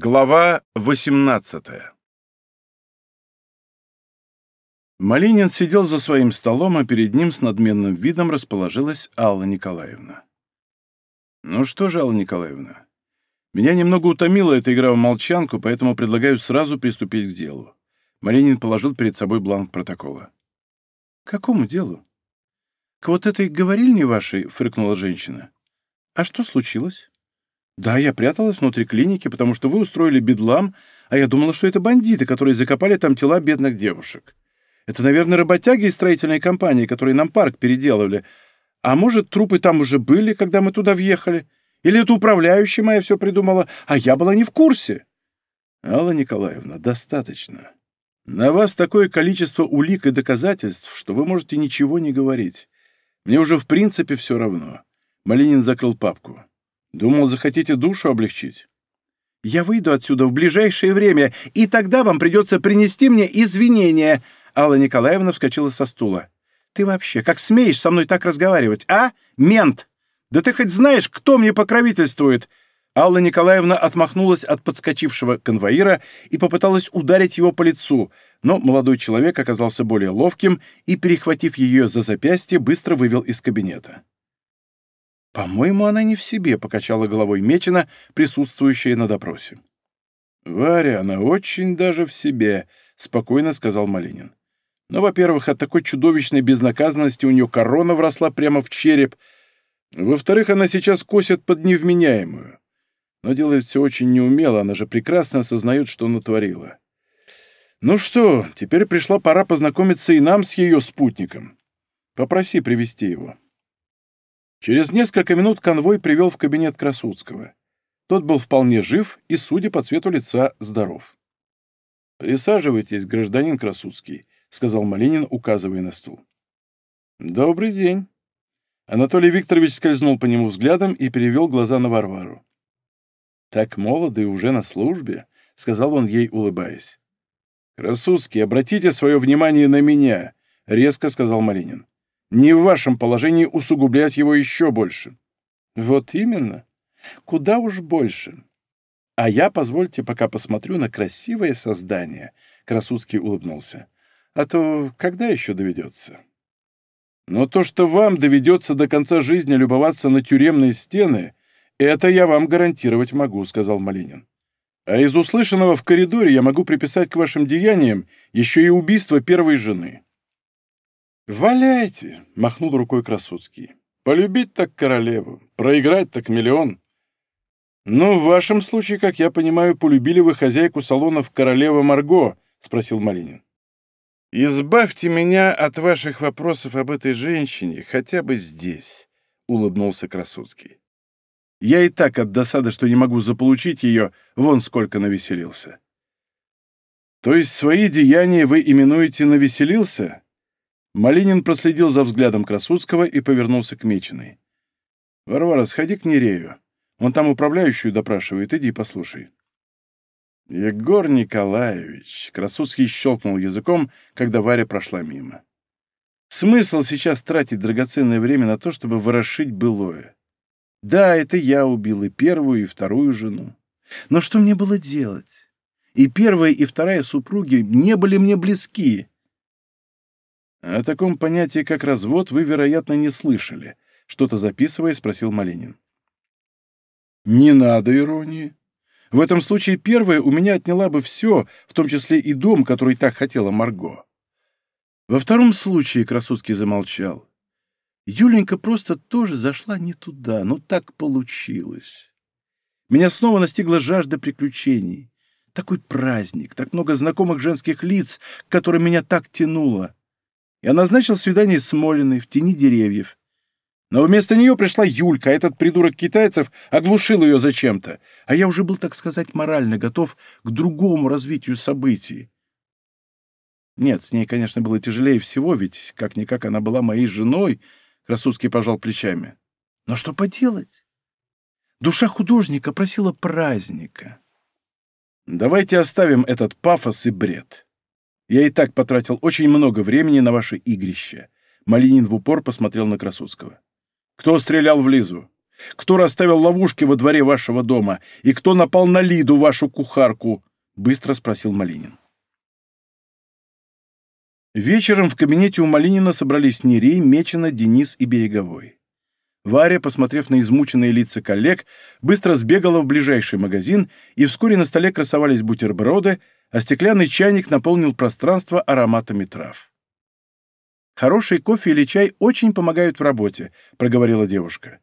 Глава 18 Малинин сидел за своим столом, а перед ним с надменным видом расположилась Алла Николаевна. «Ну что же, Алла Николаевна, меня немного утомила эта игра в молчанку, поэтому предлагаю сразу приступить к делу». Малинин положил перед собой бланк протокола. «К какому делу?» «К вот этой говорильне вашей», — фыркнула женщина. «А что случилось?» «Да, я пряталась внутри клиники, потому что вы устроили бедлам, а я думала, что это бандиты, которые закопали там тела бедных девушек. Это, наверное, работяги из строительной компании, которые нам парк переделывали. А может, трупы там уже были, когда мы туда въехали? Или это управляющая моя все придумала, а я была не в курсе?» «Алла Николаевна, достаточно. На вас такое количество улик и доказательств, что вы можете ничего не говорить. Мне уже в принципе все равно». Малинин закрыл папку. Думал, захотите душу облегчить. Я выйду отсюда в ближайшее время, и тогда вам придется принести мне извинения. Алла Николаевна вскочила со стула. Ты вообще как смеешь со мной так разговаривать, а? Мент! Да ты хоть знаешь, кто мне покровительствует? Алла Николаевна отмахнулась от подскочившего конвоира и попыталась ударить его по лицу, но молодой человек оказался более ловким и, перехватив ее за запястье, быстро вывел из кабинета. «По-моему, она не в себе», — покачала головой Мечина, присутствующая на допросе. «Варя, она очень даже в себе», — спокойно сказал Малинин. «Но, во-первых, от такой чудовищной безнаказанности у нее корона вросла прямо в череп. Во-вторых, она сейчас косит под невменяемую. Но делает все очень неумело, она же прекрасно осознает, что натворила. Ну что, теперь пришла пора познакомиться и нам с ее спутником. Попроси привести его». Через несколько минут конвой привел в кабинет Красудского. Тот был вполне жив и, судя по цвету лица, здоров. «Присаживайтесь, гражданин Красудский», — сказал Малинин, указывая на стул. «Добрый день». Анатолий Викторович скользнул по нему взглядом и перевел глаза на Варвару. «Так молоды и уже на службе», — сказал он ей, улыбаясь. «Красудский, обратите свое внимание на меня», — резко сказал Малинин не в вашем положении усугублять его еще больше. Вот именно. Куда уж больше. А я, позвольте, пока посмотрю на красивое создание. Красуцкий улыбнулся. А то когда еще доведется? Но то, что вам доведется до конца жизни любоваться на тюремные стены, это я вам гарантировать могу, сказал Малинин. А из услышанного в коридоре я могу приписать к вашим деяниям еще и убийство первой жены. «Валяйте!» — махнул рукой Красуцкий. «Полюбить так королеву, проиграть так миллион». «Ну, в вашем случае, как я понимаю, полюбили вы хозяйку салонов королева Марго?» — спросил Малинин. «Избавьте меня от ваших вопросов об этой женщине хотя бы здесь», — улыбнулся Красуцкий. «Я и так от досады, что не могу заполучить ее, вон сколько навеселился». «То есть свои деяния вы именуете «навеселился»?» Малинин проследил за взглядом Красудского и повернулся к Мечиной. «Варвара, сходи к Нерею. Он там управляющую допрашивает. Иди послушай». «Егор Николаевич», — Красудский щелкнул языком, когда Варя прошла мимо. «Смысл сейчас тратить драгоценное время на то, чтобы ворошить былое? Да, это я убил и первую, и вторую жену. Но что мне было делать? И первая, и вторая супруги не были мне близки. О таком понятии, как развод, вы, вероятно, не слышали. Что-то записывая, спросил Малинин. Не надо иронии. В этом случае первая у меня отняла бы все, в том числе и дом, который так хотела Марго. Во втором случае Красудский замолчал. Юленька просто тоже зашла не туда, но так получилось. Меня снова настигла жажда приключений. Такой праздник, так много знакомых женских лиц, к которым меня так тянуло. Я назначил свидание с Молиной в тени деревьев. Но вместо нее пришла Юлька, а этот придурок китайцев оглушил ее зачем-то. А я уже был, так сказать, морально готов к другому развитию событий. Нет, с ней, конечно, было тяжелее всего, ведь как-никак она была моей женой, Красудский пожал плечами. Но что поделать? Душа художника просила праздника. Давайте оставим этот пафос и бред. Я и так потратил очень много времени на ваше игрище». Малинин в упор посмотрел на Красудского. «Кто стрелял в Лизу? Кто расставил ловушки во дворе вашего дома? И кто напал на Лиду, вашу кухарку?» — быстро спросил Малинин. Вечером в кабинете у Малинина собрались Нерей, Мечина, Денис и Береговой. Варя, посмотрев на измученные лица коллег, быстро сбегала в ближайший магазин, и вскоре на столе красовались бутерброды, а стеклянный чайник наполнил пространство ароматами трав. «Хороший кофе или чай очень помогают в работе», — проговорила девушка.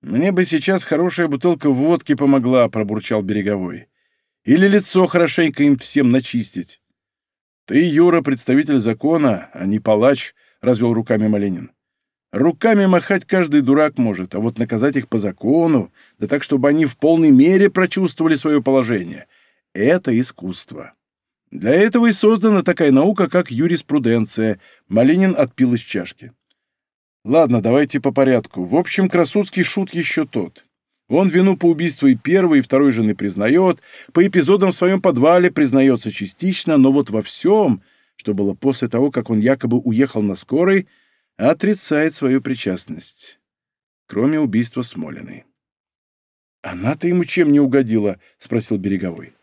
«Мне бы сейчас хорошая бутылка водки помогла», — пробурчал Береговой. «Или лицо хорошенько им всем начистить». «Ты, Юра, представитель закона, а не палач», — развел руками Маленин. «Руками махать каждый дурак может, а вот наказать их по закону, да так, чтобы они в полной мере прочувствовали свое положение, это искусство. Для этого и создана такая наука, как юриспруденция», — Малинин отпил из чашки. «Ладно, давайте по порядку. В общем, Красудский шут еще тот». Он вину по убийству и первой, и второй жены признает, по эпизодам в своем подвале признается частично, но вот во всем, что было после того, как он якобы уехал на скорой, отрицает свою причастность. Кроме убийства Смолиной. «Она-то ему чем не угодила?» — спросил Береговой.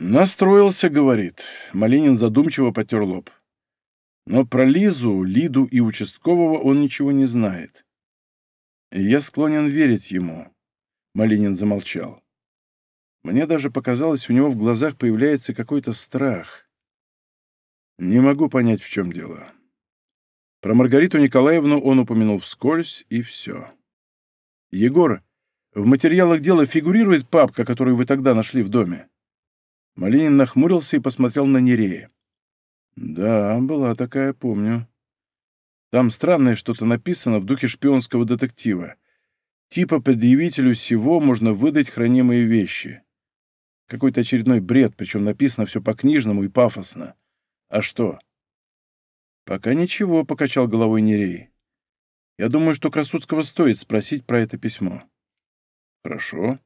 «Настроился, — говорит». Малинин задумчиво потер лоб. Но про Лизу, Лиду и участкового он ничего не знает. «Я склонен верить ему», — Малинин замолчал. Мне даже показалось, у него в глазах появляется какой-то страх. Не могу понять, в чем дело. Про Маргариту Николаевну он упомянул вскользь, и все. «Егор, в материалах дела фигурирует папка, которую вы тогда нашли в доме?» Малинин нахмурился и посмотрел на Нерея. «Да, была такая, помню. Там странное что-то написано в духе шпионского детектива. Типа предъявителю всего можно выдать хранимые вещи. Какой-то очередной бред, причем написано все по-книжному и пафосно. А что? Пока ничего, — покачал головой Нерей. Я думаю, что Красудского стоит спросить про это письмо. Хорошо.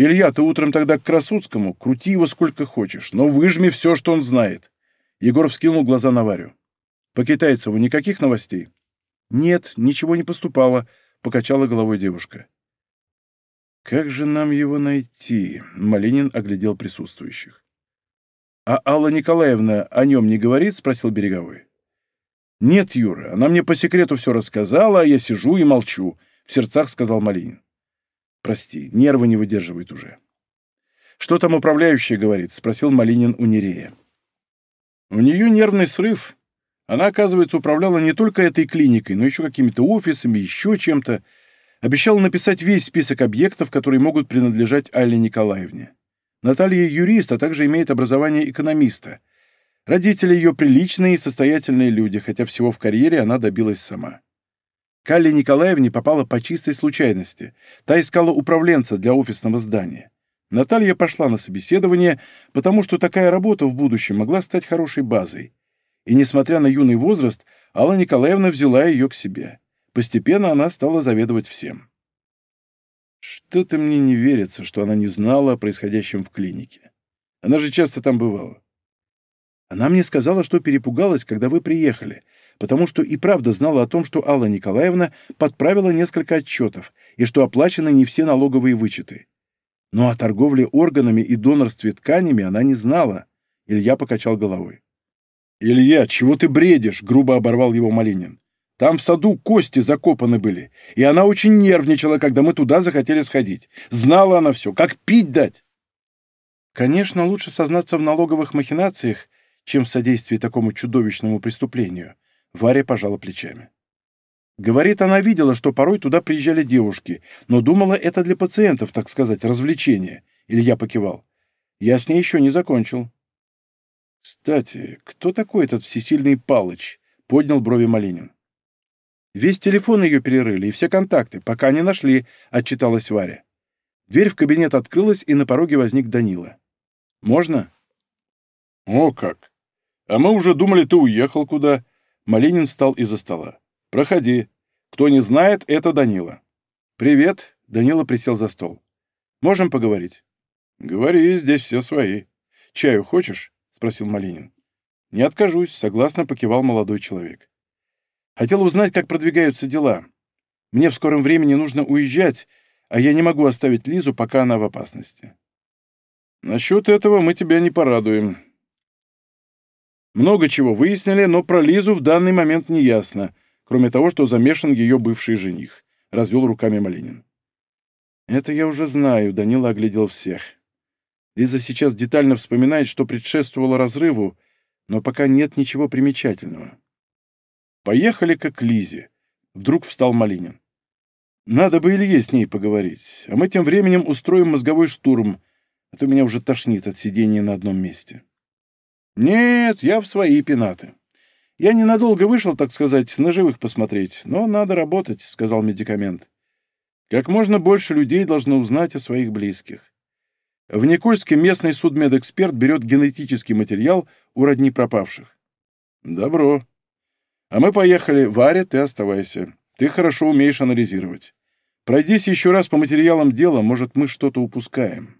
Илья, ты утром тогда к Красудскому, крути его сколько хочешь, но выжми все, что он знает. Егор вскинул глаза на Варю. По Китайцеву никаких новостей? Нет, ничего не поступало, покачала головой девушка. Как же нам его найти? Малинин оглядел присутствующих. А Алла Николаевна о нем не говорит? спросил Береговой. Нет, Юра, она мне по секрету все рассказала, а я сижу и молчу, в сердцах сказал Малинин. Прости, нервы не выдерживают уже. Что там управляющая говорит? спросил Малинин у Нерея. У нее нервный срыв, она, оказывается, управляла не только этой клиникой, но еще какими-то офисами, еще чем-то. Обещала написать весь список объектов, которые могут принадлежать Алле Николаевне. Наталья юрист, а также имеет образование экономиста. Родители ее приличные и состоятельные люди, хотя всего в карьере она добилась сама. К Николаевне попала по чистой случайности. Та искала управленца для офисного здания. Наталья пошла на собеседование, потому что такая работа в будущем могла стать хорошей базой и, несмотря на юный возраст, Алла Николаевна взяла ее к себе. Постепенно она стала заведовать всем. Что-то мне не верится, что она не знала о происходящем в клинике. Она же часто там бывала. Она мне сказала, что перепугалась, когда вы приехали, потому что и правда знала о том, что Алла Николаевна подправила несколько отчетов и что оплачены не все налоговые вычеты. Но о торговле органами и донорстве тканями она не знала. Илья покачал головой. «Илья, чего ты бредишь?» — грубо оборвал его Малинин. «Там в саду кости закопаны были, и она очень нервничала, когда мы туда захотели сходить. Знала она все, как пить дать!» «Конечно, лучше сознаться в налоговых махинациях, чем в содействии такому чудовищному преступлению», — Варя пожала плечами. Говорит, она видела, что порой туда приезжали девушки, но думала, это для пациентов, так сказать, развлечение. Илья покивал. Я с ней еще не закончил. «Кстати, кто такой этот всесильный Палыч?» — поднял брови Малинин. «Весь телефон ее перерыли и все контакты, пока не нашли», — отчиталась Варя. Дверь в кабинет открылась, и на пороге возник Данила. «Можно?» «О как! А мы уже думали, ты уехал куда?» Малинин встал из-за стола. «Проходи. Кто не знает, это Данила». «Привет», — Данила присел за стол. «Можем поговорить?» «Говори, здесь все свои. Чаю хочешь?» спросил Малинин. «Не откажусь», — согласно покивал молодой человек. «Хотел узнать, как продвигаются дела. Мне в скором времени нужно уезжать, а я не могу оставить Лизу, пока она в опасности. Насчет этого мы тебя не порадуем. Много чего выяснили, но про Лизу в данный момент не ясно, кроме того, что замешан ее бывший жених, — развел руками Малинин. Это я уже знаю, — Данила оглядел всех. Лиза сейчас детально вспоминает, что предшествовало разрыву, но пока нет ничего примечательного. Поехали-ка к Лизе. Вдруг встал Малинин. Надо бы Илье с ней поговорить, а мы тем временем устроим мозговой штурм, а то меня уже тошнит от сидения на одном месте. Нет, я в свои пенаты. Я ненадолго вышел, так сказать, на живых посмотреть, но надо работать, — сказал медикамент. Как можно больше людей должно узнать о своих близких. В Никольске местный судмедэксперт берет генетический материал у родни пропавших. Добро. А мы поехали. Варя, ты оставайся. Ты хорошо умеешь анализировать. Пройдись еще раз по материалам дела, может, мы что-то упускаем.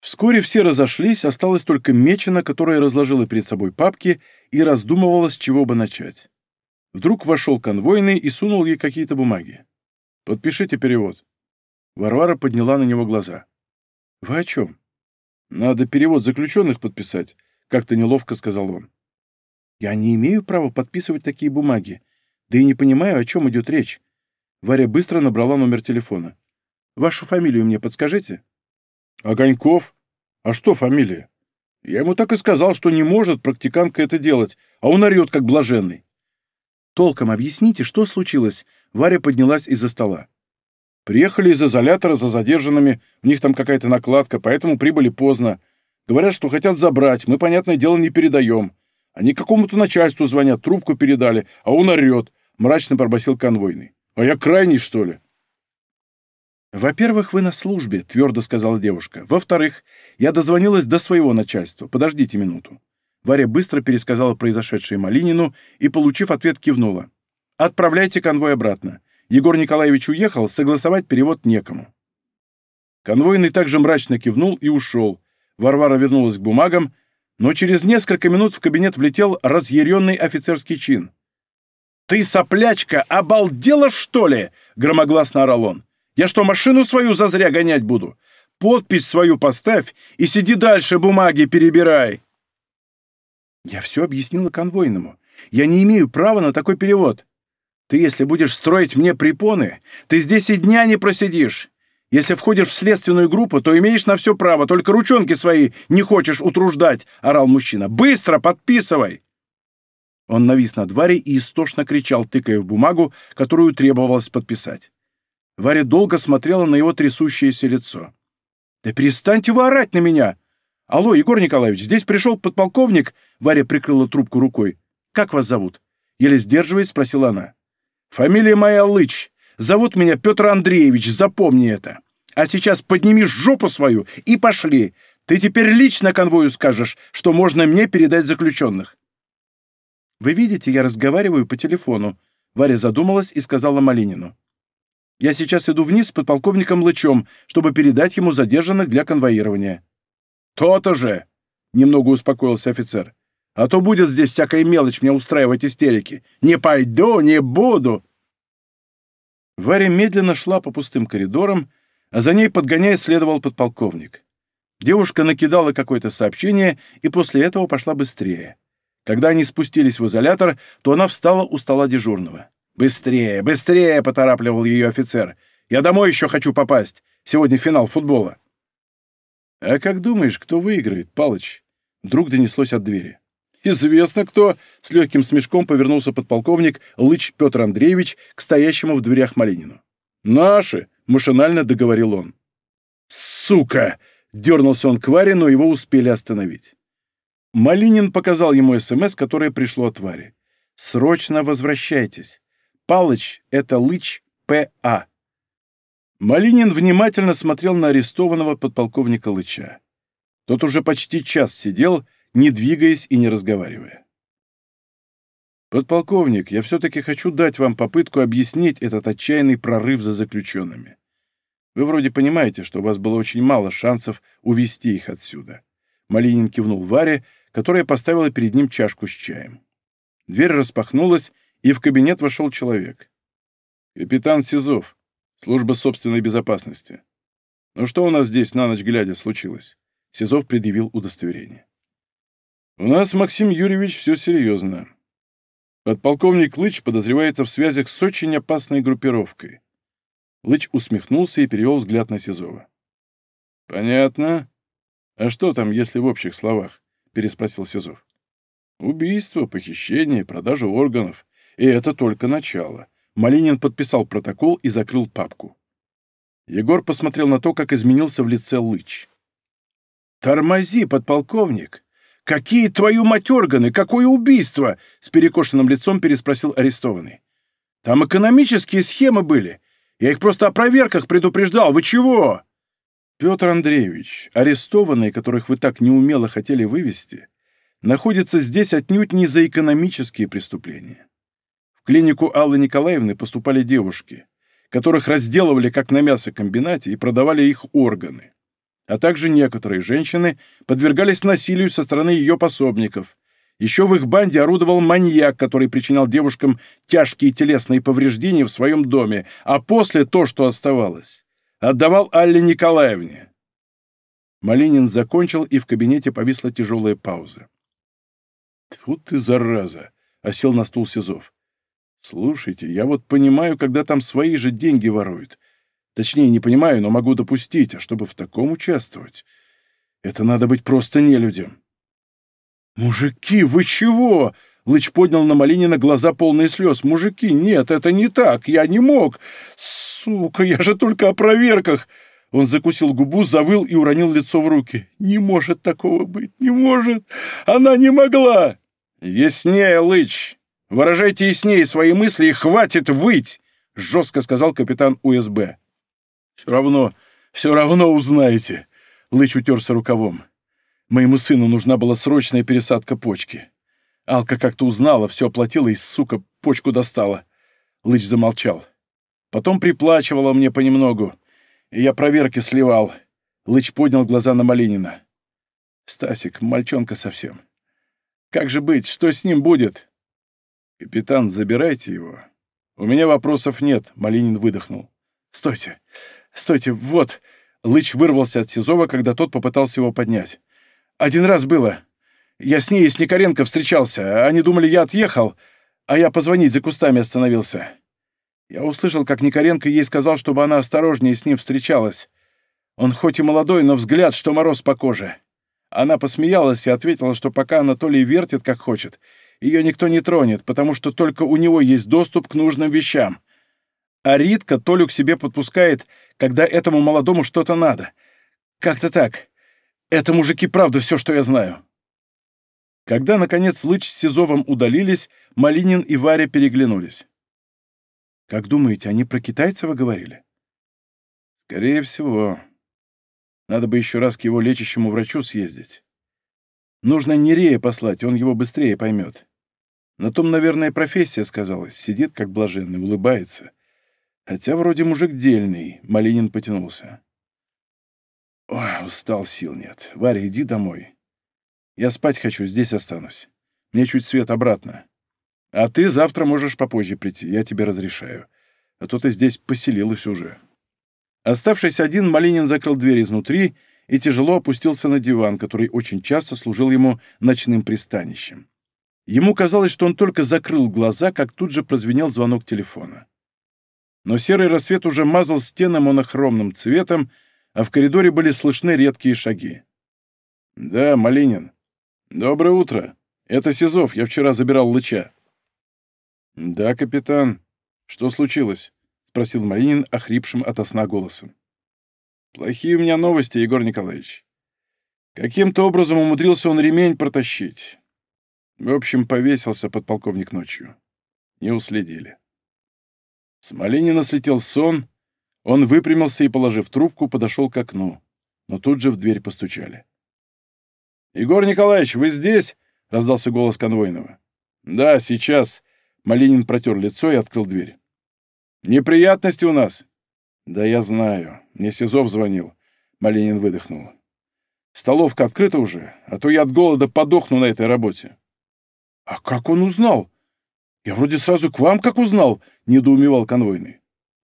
Вскоре все разошлись, осталась только Мечина, которая разложила перед собой папки и раздумывала, с чего бы начать. Вдруг вошел конвойный и сунул ей какие-то бумаги. «Подпишите перевод». Варвара подняла на него глаза. «Вы о чем?» «Надо перевод заключенных подписать», — как-то неловко сказал он. «Я не имею права подписывать такие бумаги, да и не понимаю, о чем идет речь». Варя быстро набрала номер телефона. «Вашу фамилию мне подскажите?» «Огоньков? А что фамилия?» «Я ему так и сказал, что не может практикантка это делать, а он орет, как блаженный». «Толком объясните, что случилось?» Варя поднялась из-за стола. «Приехали из изолятора за задержанными, у них там какая-то накладка, поэтому прибыли поздно. Говорят, что хотят забрать, мы, понятное дело, не передаем. Они какому-то начальству звонят, трубку передали, а он орет», — мрачно пробасил конвойный. «А я крайний, что ли?» «Во-первых, вы на службе», — твердо сказала девушка. «Во-вторых, я дозвонилась до своего начальства. Подождите минуту». Варя быстро пересказала произошедшее Малинину и, получив ответ, кивнула. «Отправляйте конвой обратно. Егор Николаевич уехал, согласовать перевод некому». Конвойный также мрачно кивнул и ушел. Варвара вернулась к бумагам, но через несколько минут в кабинет влетел разъяренный офицерский чин. «Ты, соплячка, обалдела, что ли?» — громогласно орал он. Я что, машину свою зазря гонять буду? Подпись свою поставь и сиди дальше, бумаги перебирай. Я все объяснила конвойному. Я не имею права на такой перевод. Ты, если будешь строить мне препоны, ты здесь и дня не просидишь. Если входишь в следственную группу, то имеешь на все право, только ручонки свои не хочешь утруждать, — орал мужчина. Быстро подписывай!» Он навис над Варей и истошно кричал, тыкая в бумагу, которую требовалось подписать. Варя долго смотрела на его трясущееся лицо. «Да перестаньте вы орать на меня! Алло, Егор Николаевич, здесь пришел подполковник...» Варя прикрыла трубку рукой. «Как вас зовут?» Еле сдерживаясь, спросила она. «Фамилия моя Лыч. Зовут меня Петр Андреевич, запомни это. А сейчас подними жопу свою и пошли. Ты теперь лично конвою скажешь, что можно мне передать заключенных». «Вы видите, я разговариваю по телефону», Варя задумалась и сказала Малинину. Я сейчас иду вниз с подполковником Лычом, чтобы передать ему задержанных для конвоирования». «То-то же!» — немного успокоился офицер. «А то будет здесь всякая мелочь мне устраивать истерики. Не пойду, не буду!» Варя медленно шла по пустым коридорам, а за ней, подгоняя, следовал подполковник. Девушка накидала какое-то сообщение и после этого пошла быстрее. Когда они спустились в изолятор, то она встала у стола дежурного. «Быстрее, быстрее!» — поторапливал ее офицер. «Я домой еще хочу попасть. Сегодня финал футбола». «А как думаешь, кто выиграет, Палыч?» Вдруг донеслось от двери. «Известно кто!» — с легким смешком повернулся подполковник Лыч Петр Андреевич к стоящему в дверях Малинину. «Наши!» — машинально договорил он. «Сука!» — дернулся он к Варе, но его успели остановить. Малинин показал ему СМС, которое пришло от Вари. «Срочно возвращайтесь. Палыч — это Лыч П.А. Малинин внимательно смотрел на арестованного подполковника Лыча. Тот уже почти час сидел, не двигаясь и не разговаривая. «Подполковник, я все-таки хочу дать вам попытку объяснить этот отчаянный прорыв за заключенными. Вы вроде понимаете, что у вас было очень мало шансов увести их отсюда». Малинин кивнул Варе, которая поставила перед ним чашку с чаем. Дверь распахнулась, и в кабинет вошел человек. Капитан Сизов, служба собственной безопасности. Ну что у нас здесь на ночь глядя случилось? Сизов предъявил удостоверение. У нас, Максим Юрьевич, все серьезно. Подполковник Лыч подозревается в связях с очень опасной группировкой. Лыч усмехнулся и перевел взгляд на Сизова. «Понятно. А что там, если в общих словах?» — переспросил Сизов. «Убийство, похищение, продажа органов. И это только начало». Малинин подписал протокол и закрыл папку. Егор посмотрел на то, как изменился в лице Лыч. «Тормози, подполковник! Какие твою мать органы? Какое убийство?» С перекошенным лицом переспросил арестованный. «Там экономические схемы были. Я их просто о проверках предупреждал. Вы чего?» Петр Андреевич, арестованные, которых вы так неумело хотели вывести, находятся здесь отнюдь не за экономические преступления. Клинику Аллы Николаевны поступали девушки, которых разделывали как на мясокомбинате и продавали их органы. А также некоторые женщины подвергались насилию со стороны ее пособников. Еще в их банде орудовал маньяк, который причинял девушкам тяжкие телесные повреждения в своем доме, а после то, что оставалось Отдавал Алле Николаевне. Малинин закончил, и в кабинете повисла тяжелая пауза. «Тьфу ты, зараза!» — осел на стул Сизов. «Слушайте, я вот понимаю, когда там свои же деньги воруют. Точнее, не понимаю, но могу допустить, а чтобы в таком участвовать, это надо быть просто нелюдям». «Мужики, вы чего?» Лыч поднял на Малинина глаза полные слез. «Мужики, нет, это не так, я не мог! Сука, я же только о проверках!» Он закусил губу, завыл и уронил лицо в руки. «Не может такого быть, не может! Она не могла!» «Яснее, Лыч! Выражайте яснее свои мысли и хватит выть!» — жестко сказал капитан УСБ. «Все равно, все равно узнаете!» — Лыч утерся рукавом. «Моему сыну нужна была срочная пересадка почки. Алка как-то узнала, все оплатила и, сука, почку достала. Лыч замолчал. Потом приплачивала мне понемногу, и я проверки сливал. Лыч поднял глаза на Малинина. «Стасик, мальчонка совсем. Как же быть? Что с ним будет?» «Капитан, забирайте его. У меня вопросов нет», — Малинин выдохнул. «Стойте! Стойте! Вот!» Лыч вырвался от Сизова, когда тот попытался его поднять. «Один раз было. Я с ней и с Никоренко встречался. Они думали, я отъехал, а я позвонить за кустами остановился. Я услышал, как Никоренко ей сказал, чтобы она осторожнее с ним встречалась. Он хоть и молодой, но взгляд, что мороз по коже. Она посмеялась и ответила, что пока Анатолий вертит, как хочет, ее никто не тронет, потому что только у него есть доступ к нужным вещам. А Ритка Толю к себе подпускает, когда этому молодому что-то надо. Как-то так. Это, мужики, правда все, что я знаю. Когда, наконец, Лыч с Сизовым удалились, Малинин и Варя переглянулись. «Как думаете, они про китайцева говорили?» «Скорее всего. Надо бы еще раз к его лечащему врачу съездить. Нужно Нерея послать, он его быстрее поймет. На том, наверное, профессия сказалась. Сидит, как блаженный, улыбается. Хотя вроде мужик дельный», — Малинин потянулся. «Ой, устал, сил нет. Варя, иди домой. Я спать хочу, здесь останусь. Мне чуть свет обратно. А ты завтра можешь попозже прийти, я тебе разрешаю. А то ты здесь поселилась уже». Оставшись один, Малинин закрыл дверь изнутри и тяжело опустился на диван, который очень часто служил ему ночным пристанищем. Ему казалось, что он только закрыл глаза, как тут же прозвенел звонок телефона. Но серый рассвет уже мазал стены монохромным цветом, а в коридоре были слышны редкие шаги. «Да, Малинин», «Доброе утро. Это Сизов. Я вчера забирал Лыча». «Да, капитан. Что случилось?» — спросил Маринин охрипшим ото сна голосом. «Плохие у меня новости, Егор Николаевич. Каким-то образом умудрился он ремень протащить. В общем, повесился подполковник ночью. Не уследили». С Малинина слетел сон, он выпрямился и, положив трубку, подошел к окну, но тут же в дверь постучали. «Егор Николаевич, вы здесь?» — раздался голос конвойного. «Да, сейчас». Малинин протер лицо и открыл дверь. «Неприятности у нас?» «Да я знаю. Мне Сизов звонил». Малинин выдохнул. «Столовка открыта уже, а то я от голода подохну на этой работе». «А как он узнал? Я вроде сразу к вам как узнал», — недоумевал конвойный.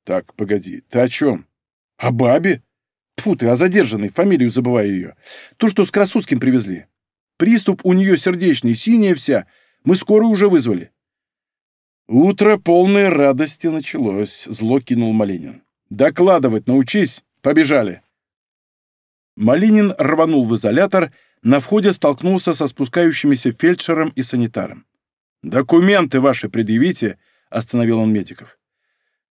Так, погоди, ты о чем? О бабе? Тфу ты, о задержанной, фамилию забываю ее. То, что с Красудским привезли. Приступ у нее сердечный, синяя вся. Мы скоро уже вызвали. Утро полной радости началось, зло кинул Малинин. Докладывать научись, побежали. Малинин рванул в изолятор, на входе столкнулся со спускающимися фельдшером и санитаром. «Документы ваши предъявите», — остановил он медиков.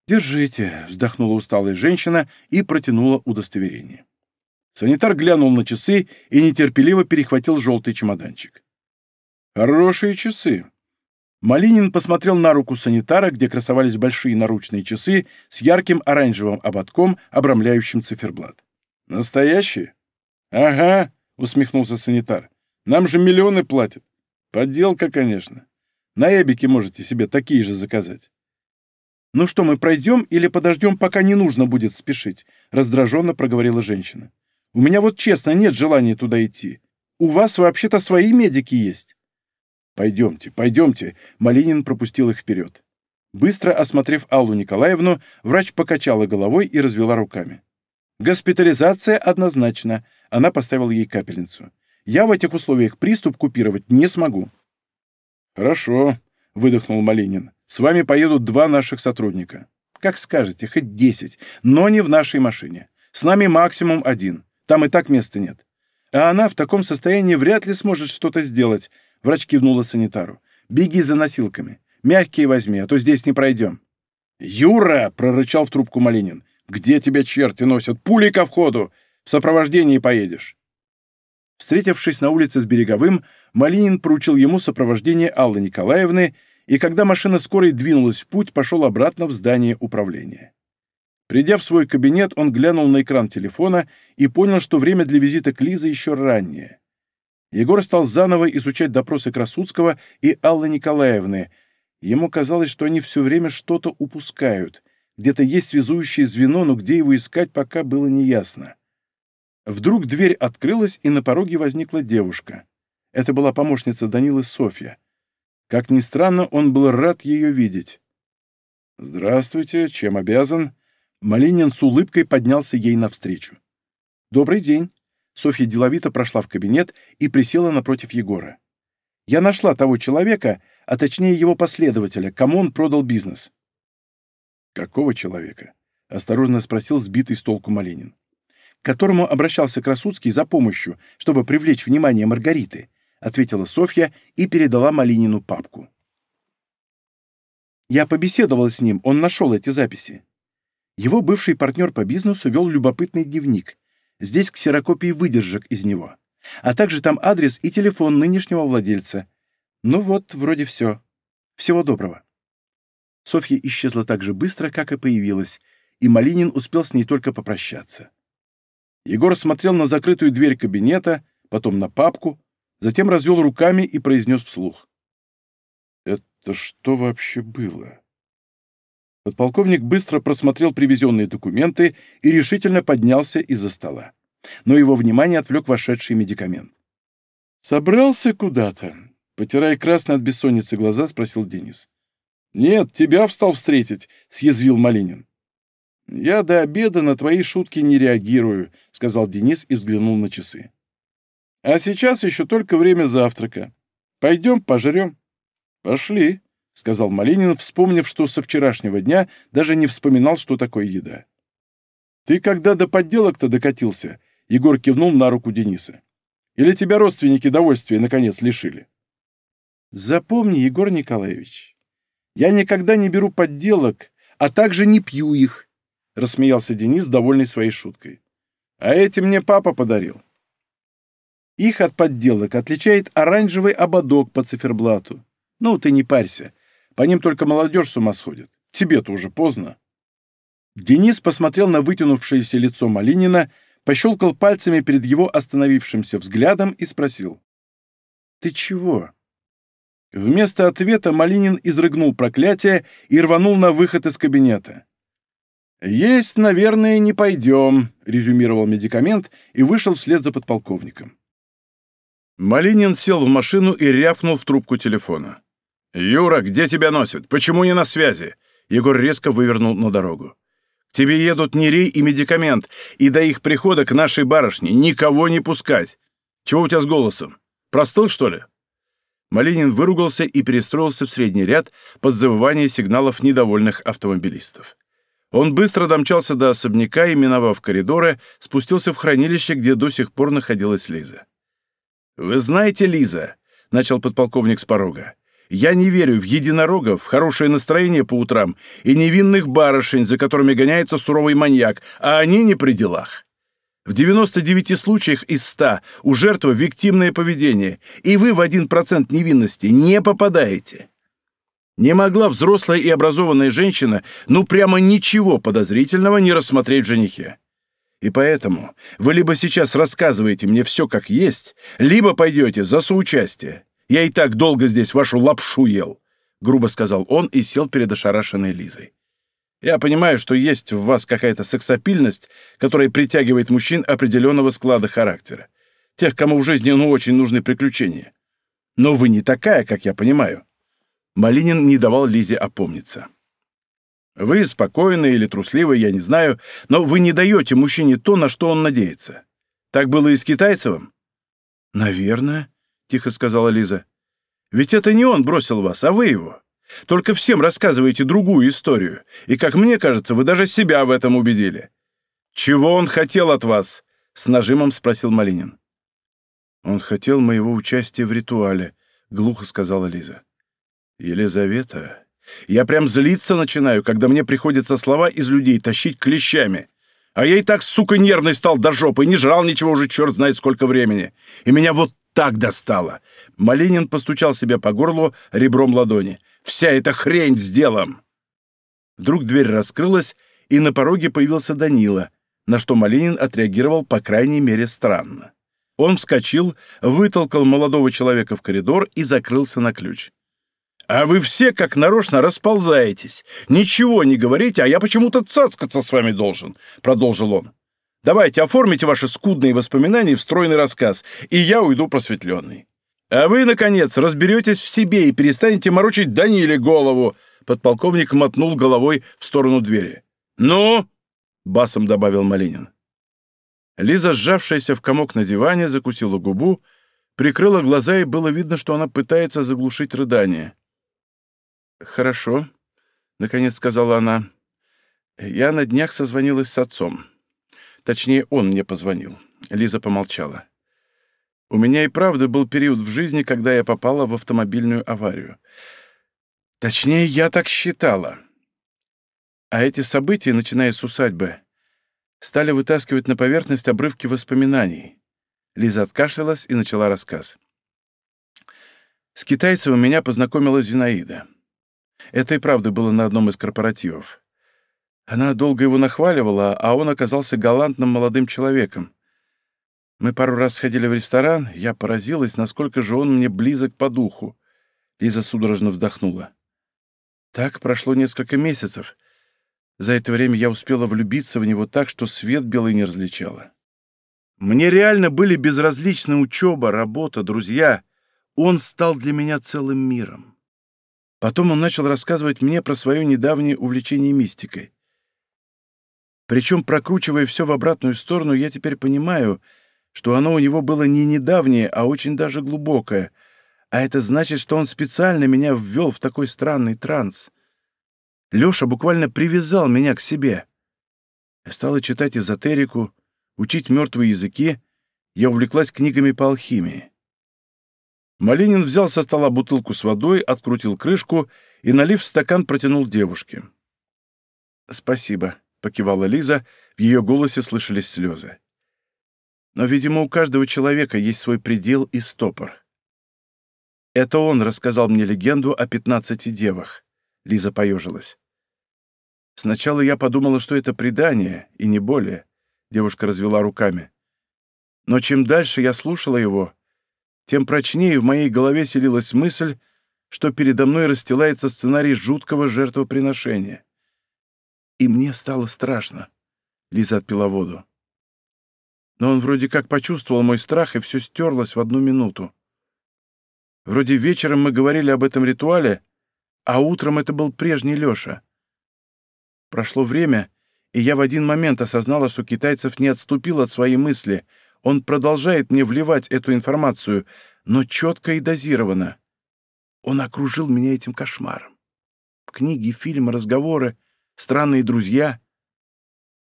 «Держите», — вздохнула усталая женщина и протянула удостоверение. Санитар глянул на часы и нетерпеливо перехватил желтый чемоданчик. «Хорошие часы». Малинин посмотрел на руку санитара, где красовались большие наручные часы с ярким оранжевым ободком, обрамляющим циферблат. «Настоящие?» «Ага», — усмехнулся санитар. «Нам же миллионы платят. Подделка, конечно. На Эбике можете себе такие же заказать». «Ну что, мы пройдем или подождем, пока не нужно будет спешить?» — раздраженно проговорила женщина. «У меня вот честно нет желания туда идти. У вас вообще-то свои медики есть». «Пойдемте, пойдемте», — Малинин пропустил их вперед. Быстро осмотрев Аллу Николаевну, врач покачала головой и развела руками. «Госпитализация однозначно», — она поставила ей капельницу. «Я в этих условиях приступ купировать не смогу». «Хорошо», — выдохнул Малинин. С вами поедут два наших сотрудника. Как скажете, хоть десять, но не в нашей машине. С нами максимум один. Там и так места нет. А она в таком состоянии вряд ли сможет что-то сделать. Врач кивнула санитару. Беги за носилками. Мягкие возьми, а то здесь не пройдем. «Юра!» — прорычал в трубку Малинин. «Где тебя черти носят? Пули ко входу! В сопровождении поедешь!» Встретившись на улице с Береговым, Малинин поручил ему сопровождение Аллы Николаевны и когда машина скорой двинулась в путь, пошел обратно в здание управления. Придя в свой кабинет, он глянул на экран телефона и понял, что время для визита к Лизе еще раннее. Егор стал заново изучать допросы Красудского и Аллы Николаевны. Ему казалось, что они все время что-то упускают. Где-то есть связующее звено, но где его искать, пока было неясно. Вдруг дверь открылась, и на пороге возникла девушка. Это была помощница Данилы Софья. Как ни странно, он был рад ее видеть. «Здравствуйте, чем обязан?» Малинин с улыбкой поднялся ей навстречу. «Добрый день». Софья деловито прошла в кабинет и присела напротив Егора. «Я нашла того человека, а точнее его последователя, кому он продал бизнес». «Какого человека?» — осторожно спросил сбитый с толку Малинин. «К которому обращался Красудский за помощью, чтобы привлечь внимание Маргариты ответила Софья и передала Малинину папку. Я побеседовала с ним, он нашел эти записи. Его бывший партнер по бизнесу вел любопытный дневник. Здесь ксерокопии выдержек из него. А также там адрес и телефон нынешнего владельца. Ну вот, вроде все. Всего доброго. Софья исчезла так же быстро, как и появилась, и Малинин успел с ней только попрощаться. Егор смотрел на закрытую дверь кабинета, потом на папку, затем развел руками и произнес вслух. «Это что вообще было?» Подполковник быстро просмотрел привезенные документы и решительно поднялся из-за стола. Но его внимание отвлек вошедший медикамент. «Собрался куда-то?» — потирая красные от бессонницы глаза, спросил Денис. «Нет, тебя встал встретить», — съязвил Малинин. «Я до обеда на твои шутки не реагирую», — сказал Денис и взглянул на часы. А сейчас еще только время завтрака. Пойдем пожрем. Пошли, — сказал Малинин, вспомнив, что со вчерашнего дня даже не вспоминал, что такое еда. Ты когда до подделок-то докатился? Егор кивнул на руку Дениса. Или тебя родственники довольствия наконец лишили? Запомни, Егор Николаевич, я никогда не беру подделок, а также не пью их, — рассмеялся Денис, довольный своей шуткой. А эти мне папа подарил. Их от подделок отличает оранжевый ободок по циферблату. Ну, ты не парься. По ним только молодежь с ума сходит. Тебе-то уже поздно. Денис посмотрел на вытянувшееся лицо Малинина, пощелкал пальцами перед его остановившимся взглядом и спросил. «Ты чего?» Вместо ответа Малинин изрыгнул проклятие и рванул на выход из кабинета. «Есть, наверное, не пойдем», — резюмировал медикамент и вышел вслед за подполковником. Малинин сел в машину и рявкнул в трубку телефона. «Юра, где тебя носят? Почему не на связи?» Егор резко вывернул на дорогу. Тебе едут Нерей и медикамент, и до их прихода к нашей барышне никого не пускать. Чего у тебя с голосом? Простыл, что ли?» Малинин выругался и перестроился в средний ряд под завывание сигналов недовольных автомобилистов. Он быстро домчался до особняка и, миновав коридоры, спустился в хранилище, где до сих пор находилась Лиза. «Вы знаете, Лиза», — начал подполковник с порога, «я не верю в единорогов, в хорошее настроение по утрам и невинных барышень, за которыми гоняется суровый маньяк, а они не при делах. В 99 случаях из 100 у жертвы виктимное поведение, и вы в 1% невинности не попадаете. Не могла взрослая и образованная женщина ну прямо ничего подозрительного не рассмотреть в женихе. И поэтому вы либо сейчас рассказываете мне все как есть, либо пойдете за соучастие. Я и так долго здесь вашу лапшу ел», — грубо сказал он и сел перед ошарашенной Лизой. «Я понимаю, что есть в вас какая-то сексапильность, которая притягивает мужчин определенного склада характера. Тех, кому в жизни ну очень нужны приключения. Но вы не такая, как я понимаю. Малинин не давал Лизе опомниться. «Вы спокойны или трусливы, я не знаю, но вы не даете мужчине то, на что он надеется. Так было и с Китайцевым?» «Наверное», — тихо сказала Лиза. «Ведь это не он бросил вас, а вы его. Только всем рассказываете другую историю, и, как мне кажется, вы даже себя в этом убедили». «Чего он хотел от вас?» — с нажимом спросил Малинин. «Он хотел моего участия в ритуале», — глухо сказала Лиза. «Елизавета, я прям злиться начинаю, когда мне приходится слова из людей тащить клещами. А я и так, сука, нервный стал до жопы, не жрал ничего уже черт знает сколько времени. И меня вот так достало!» Малинин постучал себя по горлу ребром ладони. «Вся эта хрень с делом!» Вдруг дверь раскрылась, и на пороге появился Данила, на что Малинин отреагировал по крайней мере странно. Он вскочил, вытолкал молодого человека в коридор и закрылся на ключ. А вы все как нарочно расползаетесь. Ничего не говорите, а я почему-то цацкаться с вами должен», — продолжил он. «Давайте оформите ваши скудные воспоминания в стройный рассказ, и я уйду просветленный. А вы, наконец, разберетесь в себе и перестанете морочить Даниле голову», — подполковник мотнул головой в сторону двери. «Ну?» — басом добавил Малинин. Лиза, сжавшаяся в комок на диване, закусила губу, прикрыла глаза, и было видно, что она пытается заглушить рыдание. «Хорошо», — наконец сказала она. «Я на днях созвонилась с отцом. Точнее, он мне позвонил». Лиза помолчала. «У меня и правда был период в жизни, когда я попала в автомобильную аварию. Точнее, я так считала. А эти события, начиная с усадьбы, стали вытаскивать на поверхность обрывки воспоминаний». Лиза откашлялась и начала рассказ. С Китайцевым меня познакомила Зинаида. Это и правда было на одном из корпоративов. Она долго его нахваливала, а он оказался галантным молодым человеком. Мы пару раз сходили в ресторан, я поразилась, насколько же он мне близок по духу. Лиза судорожно вздохнула. Так прошло несколько месяцев. За это время я успела влюбиться в него так, что свет белый не различала. Мне реально были безразличны учеба, работа, друзья. Он стал для меня целым миром. Потом он начал рассказывать мне про свое недавнее увлечение мистикой. Причем, прокручивая все в обратную сторону, я теперь понимаю, что оно у него было не недавнее, а очень даже глубокое. А это значит, что он специально меня ввел в такой странный транс. Леша буквально привязал меня к себе. Я стала читать эзотерику, учить мертвые языки, я увлеклась книгами по алхимии. Малинин взял со стола бутылку с водой, открутил крышку и, налив стакан, протянул девушке. «Спасибо», — покивала Лиза, в ее голосе слышались слезы. «Но, видимо, у каждого человека есть свой предел и стопор». «Это он рассказал мне легенду о пятнадцати девах», — Лиза поежилась. «Сначала я подумала, что это предание, и не более», — девушка развела руками. «Но чем дальше я слушала его, тем прочнее в моей голове селилась мысль, что передо мной расстилается сценарий жуткого жертвоприношения. И мне стало страшно. Лиза отпила воду. Но он вроде как почувствовал мой страх, и все стерлось в одну минуту. Вроде вечером мы говорили об этом ритуале, а утром это был прежний Леша. Прошло время, И я в один момент осознала, что китайцев не отступил от своей мысли. Он продолжает мне вливать эту информацию, но четко и дозированно. Он окружил меня этим кошмаром. Книги, фильмы, разговоры, странные друзья.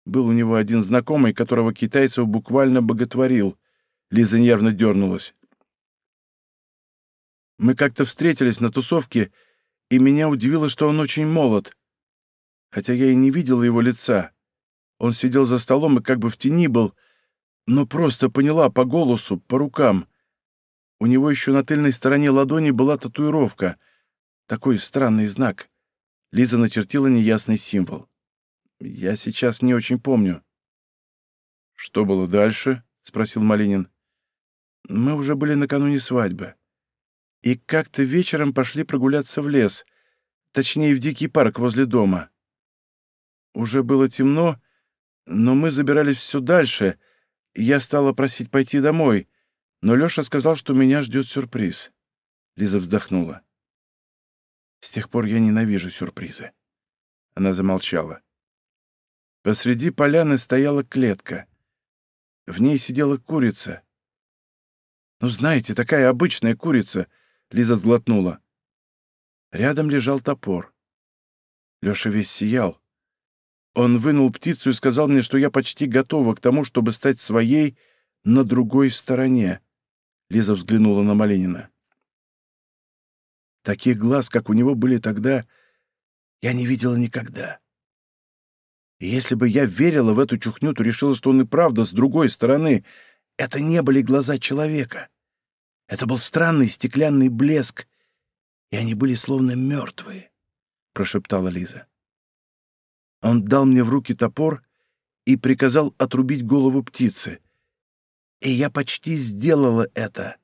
Был у него один знакомый, которого китайцев буквально боготворил. Лиза нервно дернулась. Мы как-то встретились на тусовке, и меня удивило, что он очень молод. Хотя я и не видела его лица. Он сидел за столом и как бы в тени был, но просто поняла по голосу, по рукам. У него еще на тыльной стороне ладони была татуировка. Такой странный знак. Лиза начертила неясный символ. Я сейчас не очень помню. «Что было дальше?» — спросил Малинин. «Мы уже были накануне свадьбы. И как-то вечером пошли прогуляться в лес, точнее, в дикий парк возле дома. Уже было темно, но мы забирались все дальше, я стала просить пойти домой, но Леша сказал, что меня ждет сюрприз. Лиза вздохнула. С тех пор я ненавижу сюрпризы. Она замолчала. Посреди поляны стояла клетка. В ней сидела курица. Ну, знаете, такая обычная курица. Лиза сглотнула. Рядом лежал топор. Леша весь сиял. Он вынул птицу и сказал мне, что я почти готова к тому, чтобы стать своей на другой стороне. Лиза взглянула на Малинина. Таких глаз, как у него были тогда, я не видела никогда. И если бы я верила в эту чухню, то решила, что он и правда с другой стороны. Это не были глаза человека. Это был странный стеклянный блеск, и они были словно мертвые, — прошептала Лиза. Он дал мне в руки топор и приказал отрубить голову птицы. И я почти сделала это.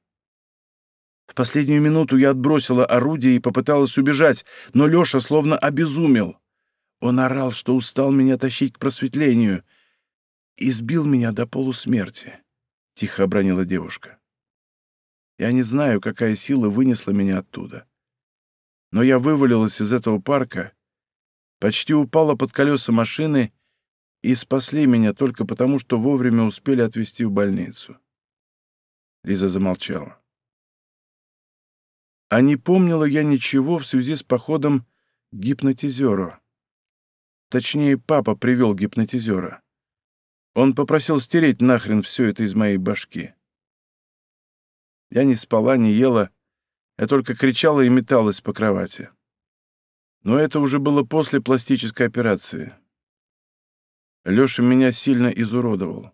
В последнюю минуту я отбросила орудие и попыталась убежать, но Лёша словно обезумел. Он орал, что устал меня тащить к просветлению. «Избил меня до полусмерти», — тихо обронила девушка. Я не знаю, какая сила вынесла меня оттуда. Но я вывалилась из этого парка почти упала под колеса машины и спасли меня только потому, что вовремя успели отвезти в больницу. Лиза замолчала. А не помнила я ничего в связи с походом к гипнотизеру. Точнее, папа привел гипнотизера. Он попросил стереть нахрен все это из моей башки. Я не спала, не ела, я только кричала и металась по кровати. Но это уже было после пластической операции. Лёша меня сильно изуродовал.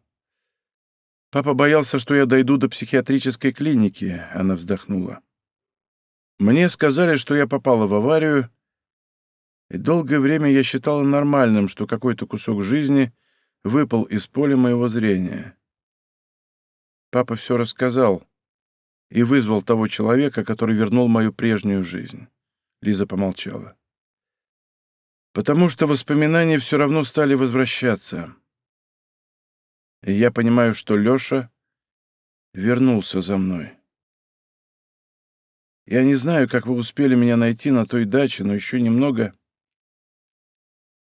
Папа боялся, что я дойду до психиатрической клиники, она вздохнула. Мне сказали, что я попала в аварию, и долгое время я считала нормальным, что какой-то кусок жизни выпал из поля моего зрения. Папа все рассказал и вызвал того человека, который вернул мою прежнюю жизнь. Лиза помолчала потому что воспоминания все равно стали возвращаться. И я понимаю, что Леша вернулся за мной. Я не знаю, как вы успели меня найти на той даче, но еще немного,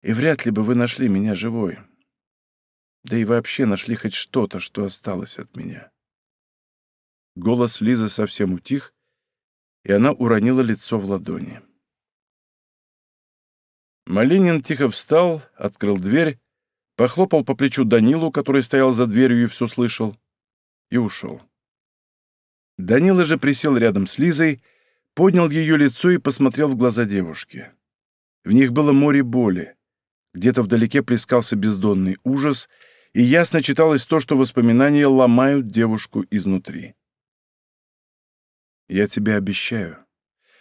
и вряд ли бы вы нашли меня живой. Да и вообще нашли хоть что-то, что осталось от меня. Голос Лизы совсем утих, и она уронила лицо в ладони. Малинин тихо встал, открыл дверь, похлопал по плечу Данилу, который стоял за дверью и все слышал, и ушел. Данила же присел рядом с Лизой, поднял ее лицо и посмотрел в глаза девушки. В них было море боли. Где-то вдалеке плескался бездонный ужас, и ясно читалось то, что воспоминания ломают девушку изнутри. «Я тебе обещаю,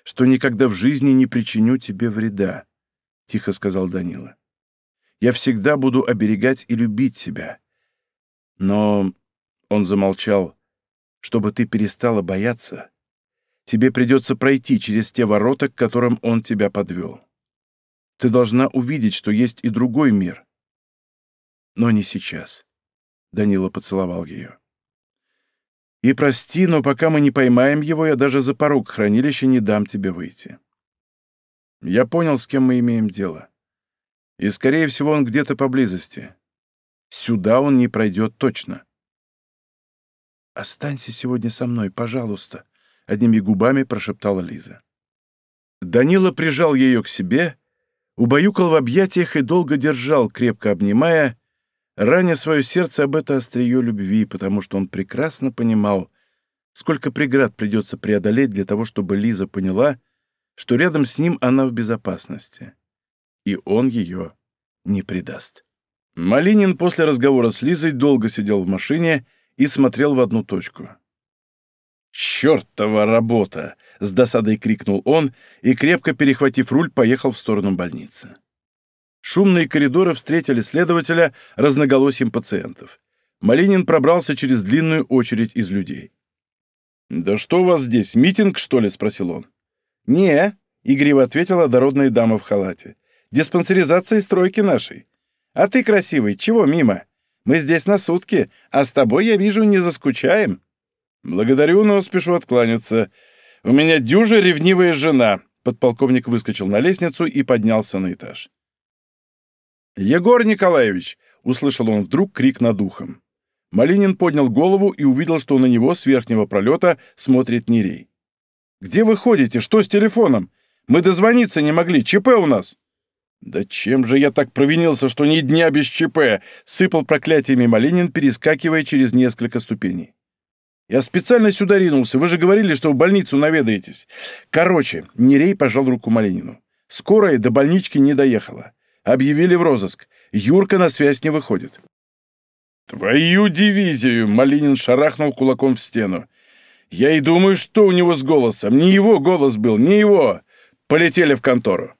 что никогда в жизни не причиню тебе вреда», — тихо сказал Данила. «Я всегда буду оберегать и любить тебя. Но...» — он замолчал. «Чтобы ты перестала бояться, тебе придется пройти через те ворота, к которым он тебя подвел. Ты должна увидеть, что есть и другой мир. Но не сейчас». Данила поцеловал ее. «И прости, но пока мы не поймаем его, я даже за порог хранилища не дам тебе выйти». Я понял, с кем мы имеем дело. И, скорее всего, он где-то поблизости. Сюда он не пройдет точно. «Останься сегодня со мной, пожалуйста», — одними губами прошептала Лиза. Данила прижал ее к себе, убаюкал в объятиях и долго держал, крепко обнимая, раня свое сердце об это острие любви, потому что он прекрасно понимал, сколько преград придется преодолеть для того, чтобы Лиза поняла, что рядом с ним она в безопасности, и он ее не предаст. Малинин после разговора с Лизой долго сидел в машине и смотрел в одну точку. «Чёртова работа!» — с досадой крикнул он и, крепко перехватив руль, поехал в сторону больницы. Шумные коридоры встретили следователя разноголосием пациентов. Малинин пробрался через длинную очередь из людей. «Да что у вас здесь, митинг, что ли?» — спросил он. «Не», — игриво ответила дородная дама в халате. «Диспансеризация стройки нашей. А ты, красивый, чего мимо? Мы здесь на сутки, а с тобой, я вижу, не заскучаем». «Благодарю, но спешу откланяться. У меня дюжа ревнивая жена». Подполковник выскочил на лестницу и поднялся на этаж. «Егор Николаевич!» — услышал он вдруг крик над ухом. Малинин поднял голову и увидел, что на него с верхнего пролета смотрит Нерей. «Где вы ходите? Что с телефоном? Мы дозвониться не могли. ЧП у нас!» «Да чем же я так провинился, что ни дня без ЧП?» — сыпал проклятиями Малинин, перескакивая через несколько ступеней. «Я специально сюда ринулся. Вы же говорили, что в больницу наведаетесь. Короче, Нерей пожал руку Малинину. Скорая до больнички не доехала. Объявили в розыск. Юрка на связь не выходит». «Твою дивизию!» — Малинин шарахнул кулаком в стену. «Я и думаю, что у него с голосом. Не его голос был, не его. Полетели в контору».